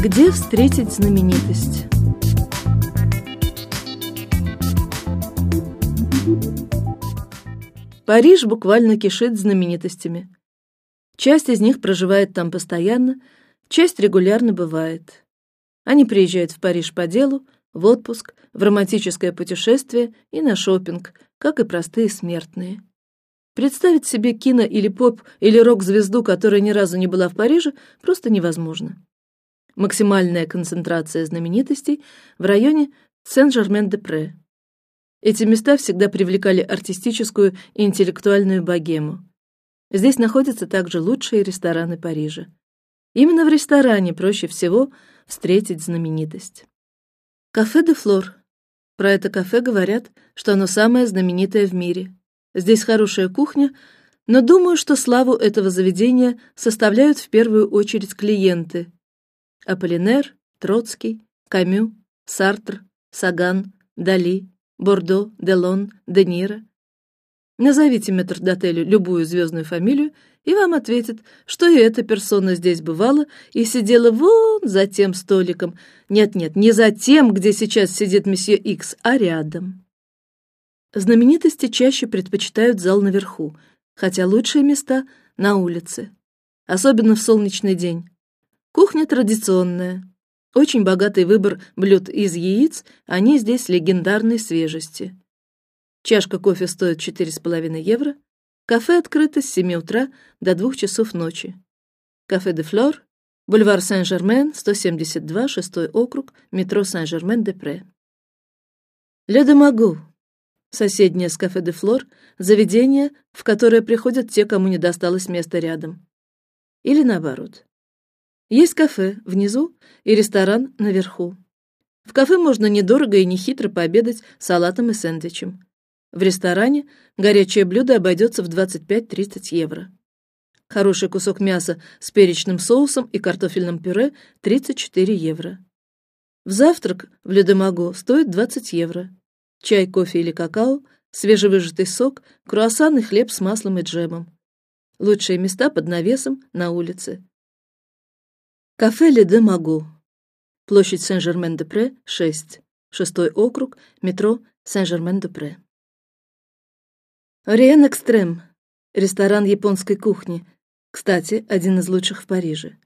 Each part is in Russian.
Где встретить знаменитость? Париж буквально кишит знаменитостями. Часть из них проживает там постоянно, часть регулярно бывает. Они приезжают в Париж по делу, в отпуск, в романтическое путешествие и на шопинг, как и простые смертные. Представить себе кино или поп или рок-звезду, которая ни разу не была в Париже, просто невозможно. Максимальная концентрация знаменитостей в районе Сен-Жермен-де-Пре. Эти места всегда привлекали артистическую и интеллектуальную богему. Здесь находятся также лучшие рестораны Парижа. Именно в ресторане проще всего встретить знаменитость. Кафе де Флор. Про это кафе говорят, что оно самое знаменитое в мире. Здесь хорошая кухня, но думаю, что славу этого заведения составляют в первую очередь клиенты: Аполлинер, Троцкий, Камю, Сартр, Саган, Дали, Бордо, Делон, Де Ниро. Назовите метрдотелю любую звездную фамилию, и вам ответят, что и эта персона здесь бывала и сидела вон за тем столиком. Нет, нет, не за тем, где сейчас сидит месье Икс, а рядом. Знаменитости чаще предпочитают зал наверху, хотя лучшие места на улице, особенно в солнечный день. Кухня традиционная, очень богатый выбор блюд из яиц, они здесь легендарной свежести. Чашка кофе стоит четыре с половиной евро. Кафе открыто с 7 утра до двух часов ночи. Кафе де Флор, бульвар Сен-Жермен, 172, шестой округ, метро Сен-Жермен-де-Пре. Ле де Магу, соседнее с кафе де Флор, заведение, в которое приходят те, кому не досталось места рядом, или наоборот. Есть кафе внизу и ресторан наверху. В кафе можно недорого и нехитро пообедать салатом и сэндвичем. В ресторане горячее блюдо обойдется в 25-30 евро. Хороший кусок мяса с перечным соусом и картофельным пюре 34 евро. В завтрак в Ледомаго стоит 20 евро. Чай, кофе или какао, свежевыжатый сок, круассан и хлеб с маслом и джемом. Лучшие места под навесом на улице. Кафе Ле де Магу. Площадь Сен-Жермен-де-Пре, 6. Шестой округ, метро Сен-Жермен-де-Пре. Ориен Экстрем. Ресторан японской кухни. Кстати, один из лучших в Париже.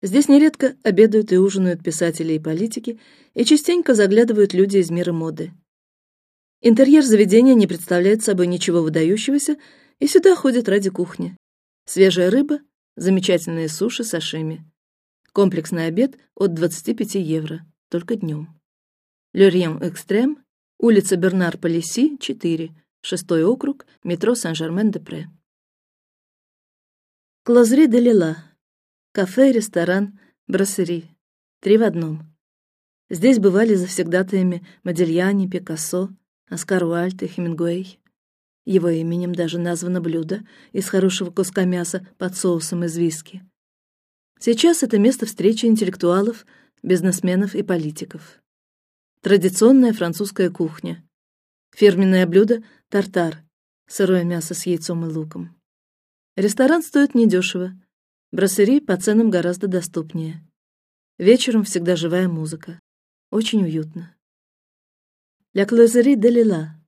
Здесь нередко обедают и ужинают писатели и политики, и частенько заглядывают люди из мира моды. Интерьер заведения не представляет собой ничего выдающегося, и сюда ходят ради кухни. Свежая рыба, замечательные суши, сашими. Комплексный обед от 25 евро, только днем. Лерьем Экстрем, улица Бернар Полиси, 4, шестой округ, метро Сен-Жермен-де-Пре. Клозри де Лила, кафе, ресторан, брассери, три в одном. Здесь бывали завсегдатаями Модельяни, Пикассо, Оскар Уальд и Хемингуэй. Его именем даже названо блюдо из хорошего куска мяса под соусом из виски. Сейчас это место встречи интеллектуалов, бизнесменов и политиков. Традиционная французская кухня. Фирменное блюдо тартар, сырое мясо с яйцом и луком. Ресторан стоит недешево, брассери по ценам гораздо доступнее. Вечером всегда живая музыка, очень уютно. Ля Клозери де Лила,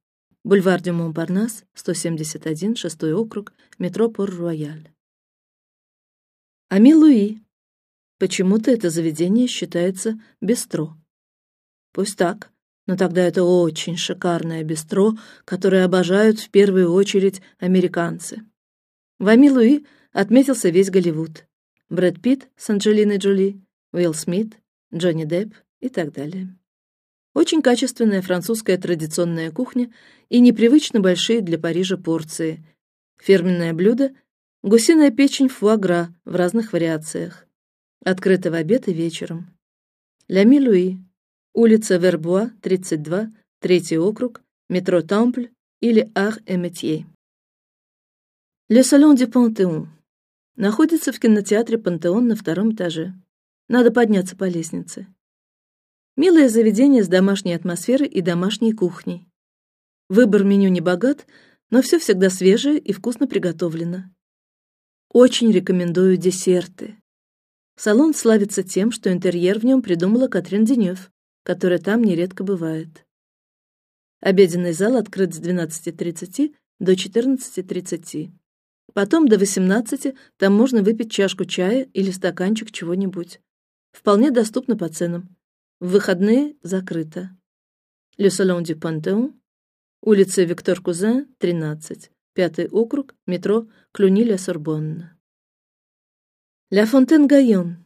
бульвар де Монпарнас, 171, шестой округ, метро Пор-Рояль. Ами Луи. Почему-то это заведение считается бистро. Пусть так, но тогда это очень шикарное бистро, которое обожают в первую очередь американцы. В Ами Луи отметился весь Голливуд: Брэд Питт с Анджелиной Джоли, Уилл Смит, Джонни Депп и так далее. Очень качественная французская традиционная кухня и непривычно большие для Парижа порции. Фирменное блюдо Гусиная печень фуагра в разных вариациях. Открыто в обед и вечером. Ля Милуи, улица Вербуа, 32, третий округ, метро Тампль или Ар-Эметье. Ле Салон де Пантеон находится в кинотеатре Пантеон на втором этаже. Надо подняться по лестнице. Милое заведение с домашней атмосферой и домашней кухней. Выбор меню не богат, но все всегда свежее и вкусно приготовлено. Очень рекомендую десерты. Салон славится тем, что интерьер в нем придумала Катрин Денев, которая там нередко бывает. Обеденный зал открыт с 12:30 до 14:30. Потом до 18 там можно выпить чашку чая или стаканчик чего-нибудь. Вполне доступно по ценам. В выходные закрыто. Le Salon du Panthéon, улица Виктор Кузен, 13, пятый округ, метро Клюни-Ля-Сорбонне. Ля Фонтен Гайон,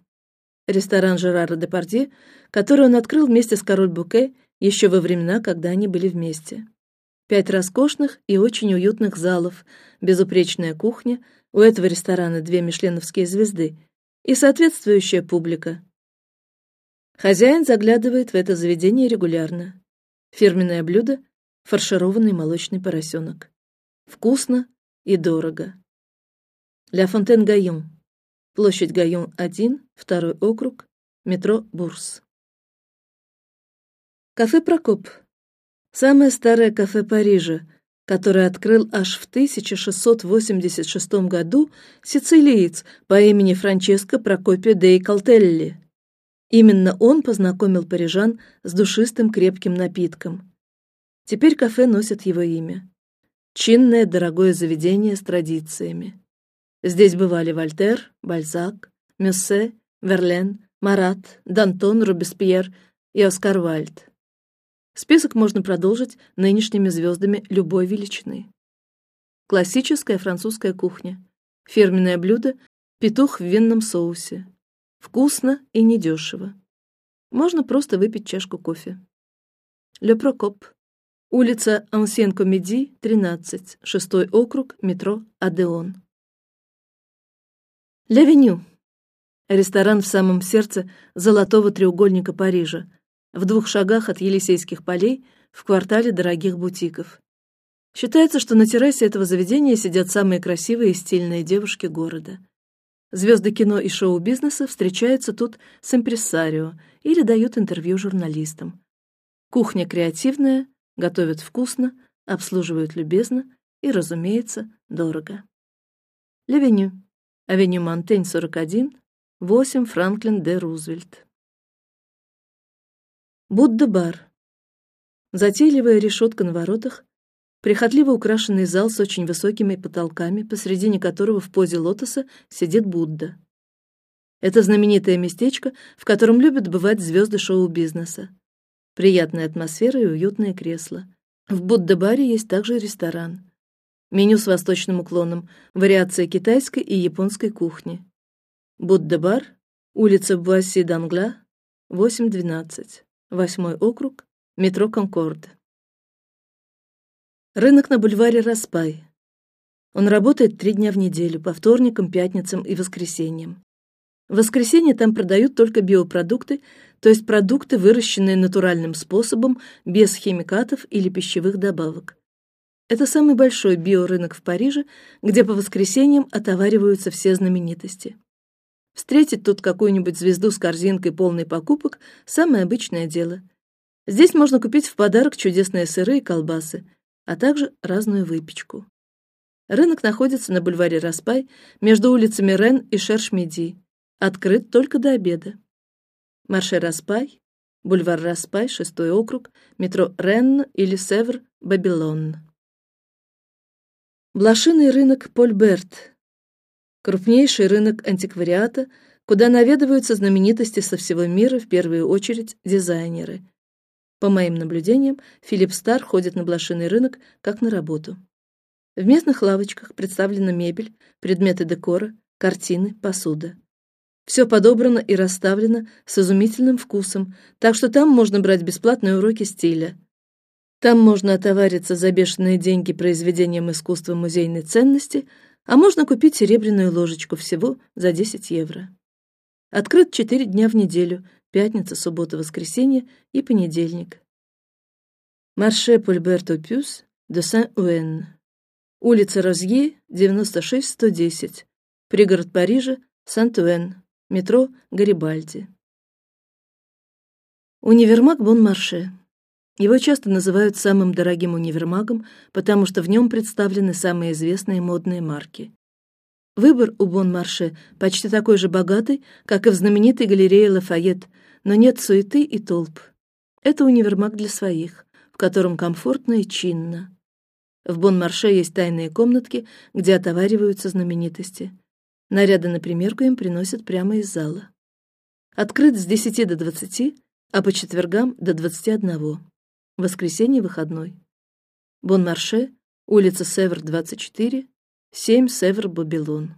ресторан Жерара Депардье, который он открыл вместе с Король Буке еще во времена, когда они были вместе. Пять роскошных и очень уютных залов, безупречная кухня, у этого ресторана две мишленовские звезды и соответствующая публика. Хозяин заглядывает в это заведение регулярно. Фирменное блюдо – фаршированный молочный поросенок. Вкусно и дорого. Ля Фонтен Гайон, площадь Гайон 1, второй округ, метро Бурс. Кафе Прокоп, самое старое кафе Парижа, которое открыл аж в 1686 году сицилиец по имени Франческо Прокопио де Калтелли. Именно он познакомил парижан с душистым крепким напитком. Теперь кафе носит его имя. Чинное дорогое заведение с традициями. Здесь бывали Вольтер, Бальзак, Мюссе, Верлен, Марат, Д'Антон, Робеспьер и Оскар Вальд. Список можно продолжить нынешними звездами любой величины. Классическая французская кухня. Фирменное блюдо – петух в винном соусе. Вкусно и недешево. Можно просто выпить чашку кофе. Ле Прокоп. Улица Ансен Комеди, 13, шестой округ, метро Адеон. Левеню. Ресторан в самом сердце золотого треугольника Парижа, в двух шагах от Елисейских полей, в квартале дорогих бутиков. Считается, что на террасе этого заведения сидят самые красивые и стильные девушки города. Звезды кино и шоу-бизнеса встречаются тут с импрессарио или дают интервью журналистам. Кухня креативная, готовят вкусно, обслуживают любезно и, разумеется, дорого. Левеню, авеню Монтень 41, 8 Франклин де Рузвельт. Будда-бар. Затейливая решетка на воротах, прихотливо украшенный зал с очень высокими потолками, посредине которого в позе лотоса сидит Будда. Это знаменитое местечко, в котором любят бывать звезды шоу-бизнеса. Приятная атмосфера и уютные кресла. В Будда-баре есть также ресторан. Меню с восточным уклоном, вариация китайской и японской кухни. Будда-бар, улица Буасси-Дангла, 8-12. Восьмой округ, метро Конкорд. Рынок на бульваре Распай. Он работает три дня в неделю, по вторникам, пятницам и воскресеньям. В воскресенье там продают только биопродукты, то есть продукты, выращенные натуральным способом, без химикатов или пищевых добавок. Это самый большой биорынок в Париже, где по воскресеньям отовариваются все знаменитости. Встретить тут какую-нибудь звезду с корзинкой полной покупок – самое обычное дело. Здесь можно купить в подарок чудесные сыры и колбасы, а также разную выпечку. Рынок находится на бульваре Распай между улицами Рен и Шершмиди. Открыт только до обеда. Марше Распай, бульвар Распай, шестой округ, метро Рен или Севр, Бабилон. Блошиный рынок Польберт крупнейший рынок антиквариата, куда наведываются знаменитости со всего мира, в первую очередь дизайнеры. По моим наблюдениям, Филипп Стар ходит на блошиный рынок как на работу. В местных лавочках представлена мебель, предметы декора, картины, посуда. Все подобрано и расставлено с изумительным вкусом, так что там можно брать бесплатные уроки стиля. Там можно отовариться за бешеные деньги произведением искусства музейной ценности, а можно купить серебряную ложечку всего за 10 евро. Открыт четыре дня в неделю: пятница, суббота, воскресенье и понедельник. Марше Пульберто Пюс де Сен-Уэн, улица Розье, 96-110, пригород Парижа, Сент-Уэн, метро Гарибальди. Универмаг Бон-Марше. Его часто называют самым дорогим универмагом, потому что в нем представлены самые известные модные марки. Выбор у Бон-Марше почти такой же богатый, как и в знаменитой галерее Лафайет, но нет суеты и толп. Это универмаг для своих, в котором комфортно и чинно. В Бон-Марше есть тайные комнатки, где отовариваются знаменитости. Наряды на примерку им приносят прямо из зала. Открыт с 10 до 20, а по четвергам до 21. Воскресенье выходной. Бон-Марше, улица Север 24, 7 Север Бабилон.